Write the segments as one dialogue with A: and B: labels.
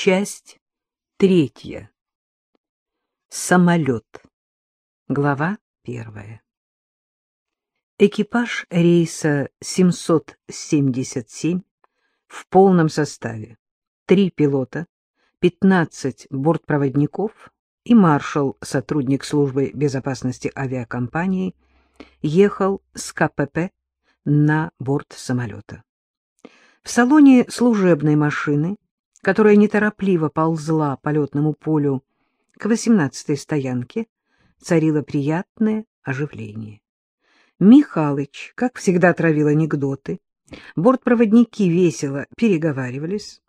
A: Часть третья. Самолет. Глава первая. Экипаж рейса 777 в полном составе. Три пилота, 15 бортпроводников и маршал, сотрудник службы безопасности авиакомпании, ехал с КПП на борт самолета. В салоне служебной машины, которая неторопливо ползла по летному полю к восемнадцатой стоянке, царило приятное оживление. Михалыч, как всегда, травил анекдоты. Бортпроводники весело переговаривались.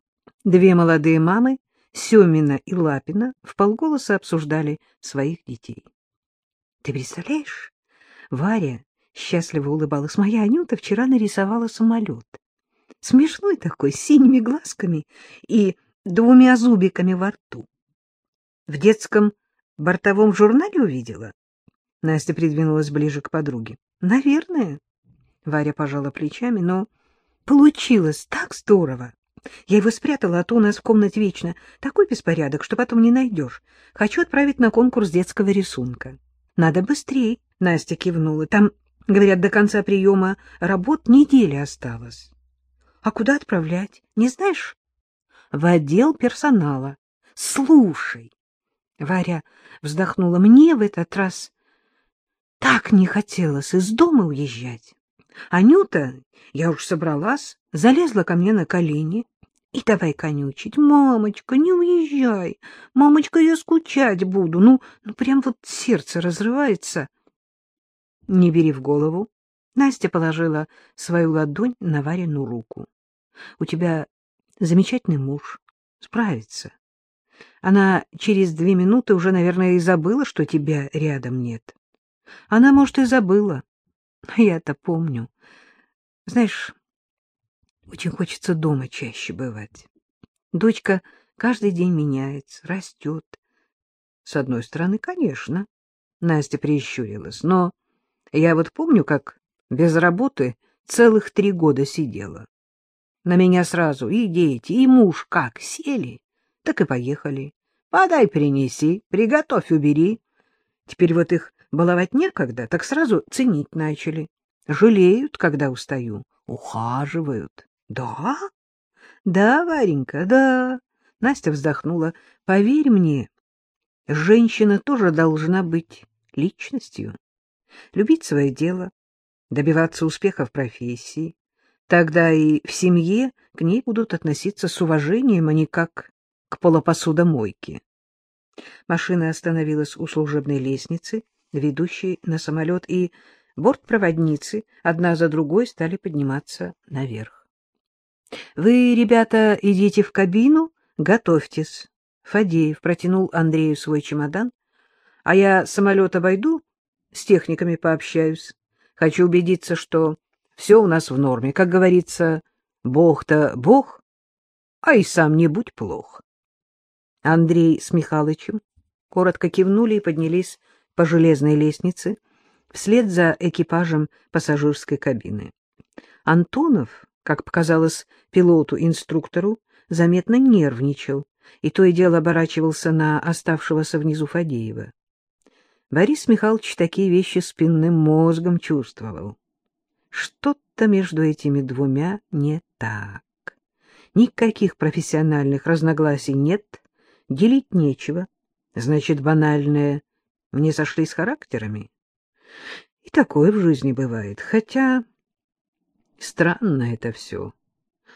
A: Две молодые мамы, Семина и Лапина, вполголоса обсуждали своих детей. — Ты представляешь, Варя счастливо улыбалась. Моя Анюта вчера нарисовала самолет. Смешной такой, с синими глазками и двумя зубиками во рту. В детском бортовом журнале увидела? Настя придвинулась ближе к подруге. Наверное. Варя пожала плечами, но получилось так здорово. Я его спрятала, а то у нас в комнате вечно такой беспорядок, что потом не найдешь. Хочу отправить на конкурс детского рисунка. Надо быстрее, Настя кивнула. Там Говорят, до конца приема работ неделя осталось. А куда отправлять, не знаешь? В отдел персонала. Слушай, Варя вздохнула, мне в этот раз так не хотелось из дома уезжать. Анюта, я уж собралась, залезла ко мне на колени и давай конючить. Мамочка, не уезжай. Мамочка, я скучать буду. Ну, ну прям вот сердце разрывается. Не бери в голову. Настя положила свою ладонь на Варину руку. У тебя замечательный муж. Справится. Она через две минуты уже, наверное, и забыла, что тебя рядом нет. Она, может, и забыла. Я-то помню. Знаешь, очень хочется дома чаще бывать. Дочка каждый день меняется, растет. С одной стороны, конечно, Настя прищурилась, но я вот помню, как без работы целых три года сидела. На меня сразу и дети, и муж как сели, так и поехали. Подай, принеси, приготовь, убери. Теперь вот их баловать некогда, так сразу ценить начали. Жалеют, когда устаю, ухаживают. Да? Да, Варенька, да. Настя вздохнула. Поверь мне, женщина тоже должна быть личностью любить свое дело, добиваться успеха в профессии. Тогда и в семье к ней будут относиться с уважением, а не как к полупосудомойке. Машина остановилась у служебной лестницы, ведущей на самолет, и бортпроводницы одна за другой стали подниматься наверх. — Вы, ребята, идите в кабину, готовьтесь. Фадеев протянул Андрею свой чемодан. — А я самолет обойду с техниками пообщаюсь. Хочу убедиться, что все у нас в норме. Как говорится, бог-то бог, а и сам не будь плох. Андрей с Михалычем коротко кивнули и поднялись по железной лестнице вслед за экипажем пассажирской кабины. Антонов, как показалось пилоту-инструктору, заметно нервничал и то и дело оборачивался на оставшегося внизу Фадеева. Борис Михайлович такие вещи спинным мозгом чувствовал. Что-то между этими двумя не так. Никаких профессиональных разногласий нет, делить нечего. Значит, банальное не сошли с характерами. И такое в жизни бывает. Хотя странно это все.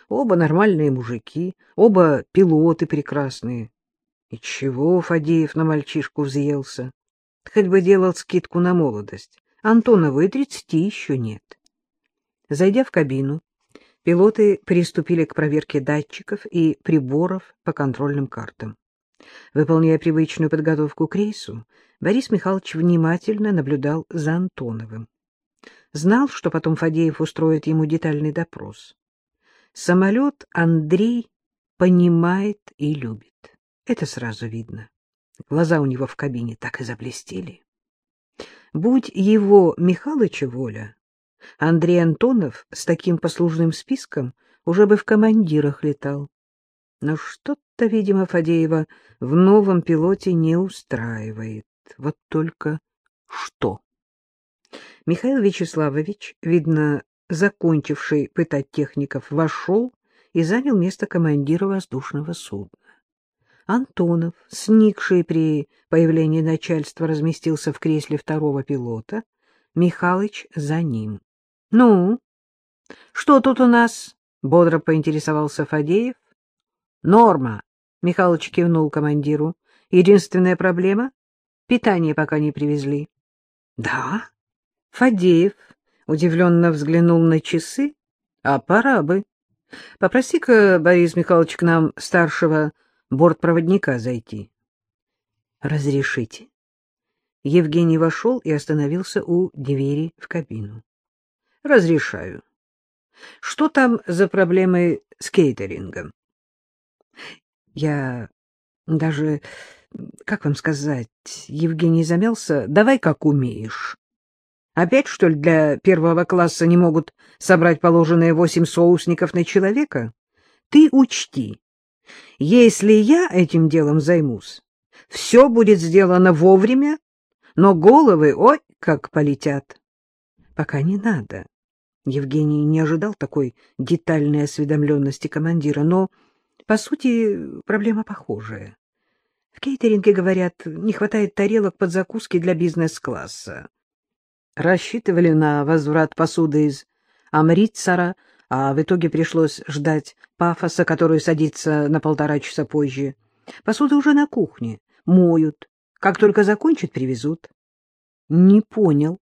A: Оба нормальные мужики, оба пилоты прекрасные. И чего Фадеев на мальчишку взъелся? Хоть бы делал скидку на молодость. Антонову и тридцати еще нет. Зайдя в кабину, пилоты приступили к проверке датчиков и приборов по контрольным картам. Выполняя привычную подготовку к рейсу, Борис Михайлович внимательно наблюдал за Антоновым. Знал, что потом Фадеев устроит ему детальный допрос. Самолет Андрей понимает и любит. Это сразу видно. Глаза у него в кабине так и заблестели. Будь его Михалыча воля, Андрей Антонов с таким послужным списком уже бы в командирах летал. Но что-то, видимо, Фадеева в новом пилоте не устраивает. Вот только что? Михаил Вячеславович, видно, закончивший пытать техников, вошел и занял место командира воздушного судна. Антонов, сникший при появлении начальства, разместился в кресле второго пилота, Михалыч за ним. — Ну, что тут у нас? — бодро поинтересовался Фадеев. — Норма, — Михалыч кивнул командиру. — Единственная проблема — питание пока не привезли. — Да? Фадеев удивленно взглянул на часы. — А пора бы. Попроси-ка, Борис Михайлович, к нам старшего бортпроводника зайти. — Разрешите? Евгений вошел и остановился у двери в кабину. — Разрешаю. Что там за проблемы с кейтерингом? — Я даже... Как вам сказать? Евгений замялся. — Давай как умеешь. Опять, что ли, для первого класса не могут собрать положенные восемь соусников на человека? Ты учти, если я этим делом займусь, все будет сделано вовремя, но головы, ой, как полетят. Пока не надо. Евгений не ожидал такой детальной осведомленности командира, но, по сути, проблема похожая. В кейтеринге, говорят, не хватает тарелок под закуски для бизнес-класса рассчитывали на возврат посуды из Амритсара, а в итоге пришлось ждать пафоса, который садится на полтора часа позже. Посуда уже на кухне, моют. Как только закончат, привезут. Не понял.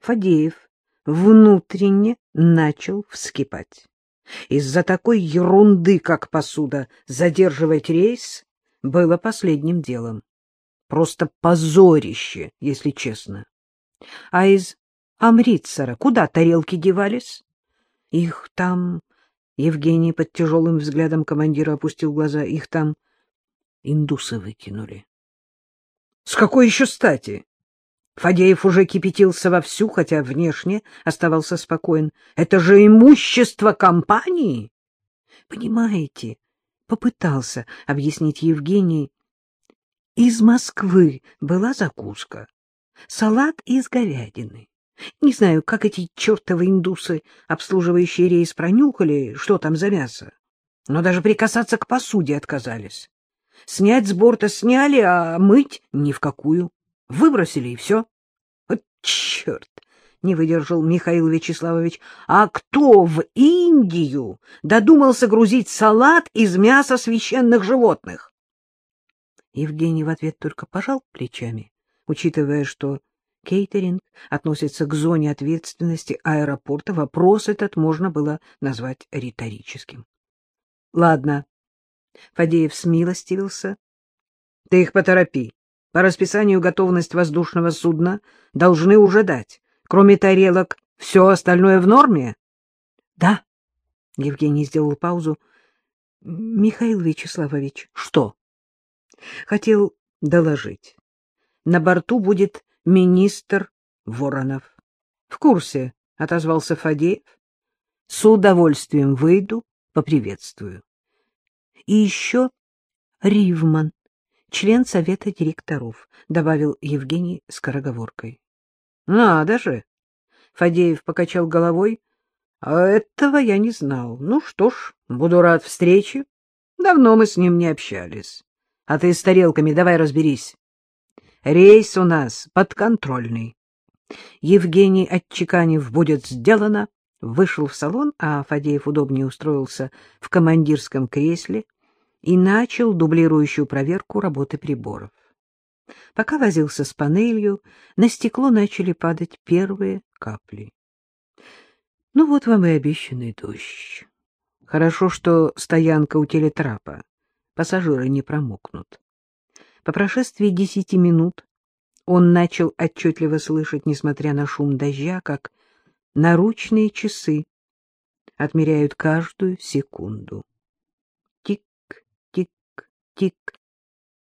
A: Фадеев внутренне начал вскипать. Из-за такой ерунды, как посуда, задерживать рейс было последним делом. Просто позорище, если честно. А из Амритсара куда тарелки девались? Их там... Евгений под тяжелым взглядом командира опустил глаза. Их там индусы выкинули. С какой еще стати? Фадеев уже кипятился вовсю, хотя внешне оставался спокоен. Это же имущество компании. Понимаете, попытался объяснить Евгений. Из Москвы была закуска салат из говядины. Не знаю, как эти чертовы индусы, обслуживающие рейс, пронюхали, что там за мясо, но даже прикасаться к посуде отказались. Снять с борта сняли, а мыть ни в какую. Выбросили, и все. Вот черт! — не выдержал Михаил Вячеславович. — А кто в Индию додумался грузить салат из мяса священных животных? Евгений в ответ только пожал плечами Учитывая, что кейтеринг относится к зоне ответственности аэропорта, вопрос этот можно было назвать риторическим. — Ладно. Фадеев смилостивился. — Ты их поторопи. По расписанию готовность воздушного судна должны уже дать. Кроме тарелок, все остальное в норме? — Да. Евгений сделал паузу. — Михаил Вячеславович, что? — Хотел доложить на борту будет министр Воронов. — В курсе, — отозвался Фадеев. — С удовольствием выйду, поприветствую. И еще Ривман, член совета директоров, — добавил Евгений скороговоркой. — Надо же! — Фадеев покачал головой. — А этого я не знал. Ну что ж, буду рад встрече. Давно мы с ним не общались. А ты с тарелками давай разберись. Рейс у нас подконтрольный. Евгений, отчеканив «будет сделано», вышел в салон, а Фадеев удобнее устроился в командирском кресле и начал дублирующую проверку работы приборов. Пока возился с панелью, на стекло начали падать первые капли. Ну вот вам и обещанный дождь. Хорошо, что стоянка у телетрапа. Пассажиры не промокнут. По прошествии десяти минут он начал отчетливо слышать, несмотря на шум дождя, как наручные часы отмеряют каждую секунду. Тик-тик-тик.